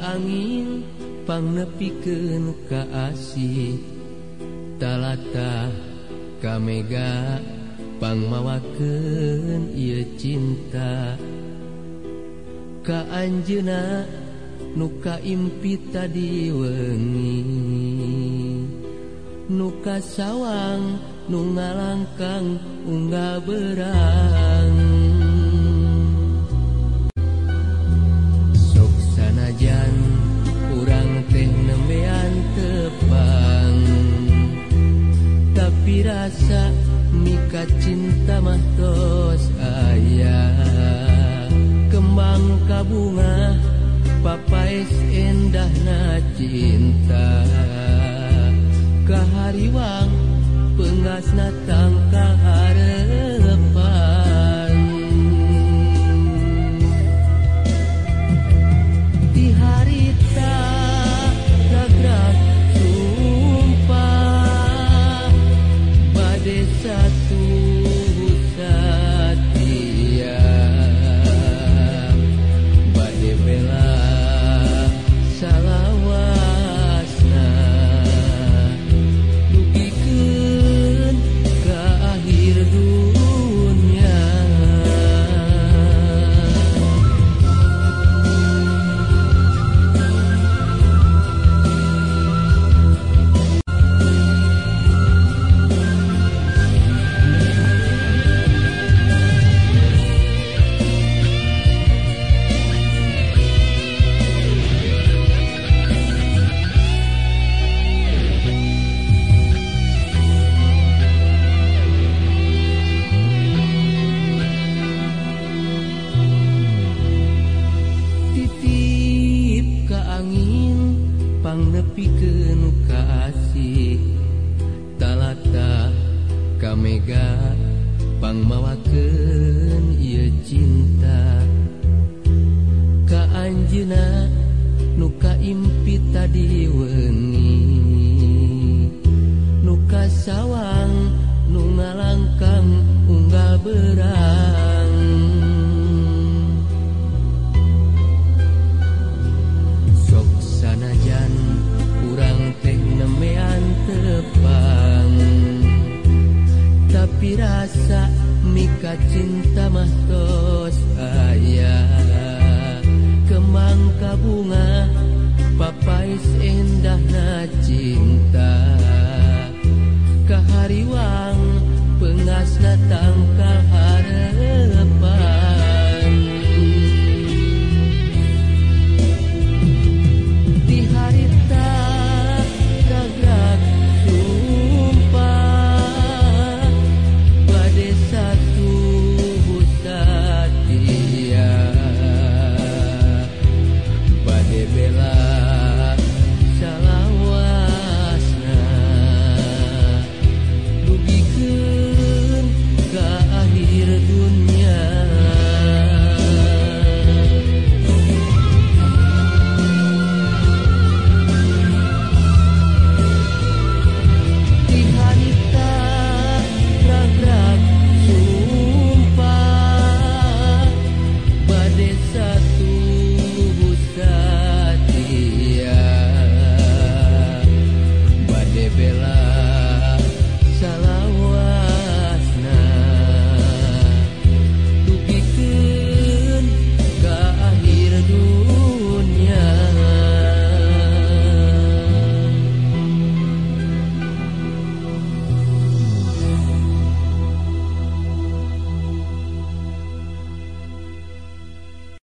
angin pangnepiken kaasi talata kamega pangmawaken ia cinta. Kaanjena nuka impi tadi wengi. Nuka sawang nu ngalangkang unggah berang. Ka cinta mahtos ayaah Kembang kabunga papais endah na cinta. Kahariwang pengas natang salah orang nepi keukasi talata kamegapangmawaken ia cinta. Ka Kaanjna nuka impi tadi weni nuka sawang nu ngalangkang rasa nikah cinta mahtos ayah kemangka bunga papais indah na cinta. Kahariwang pengas datang kalhara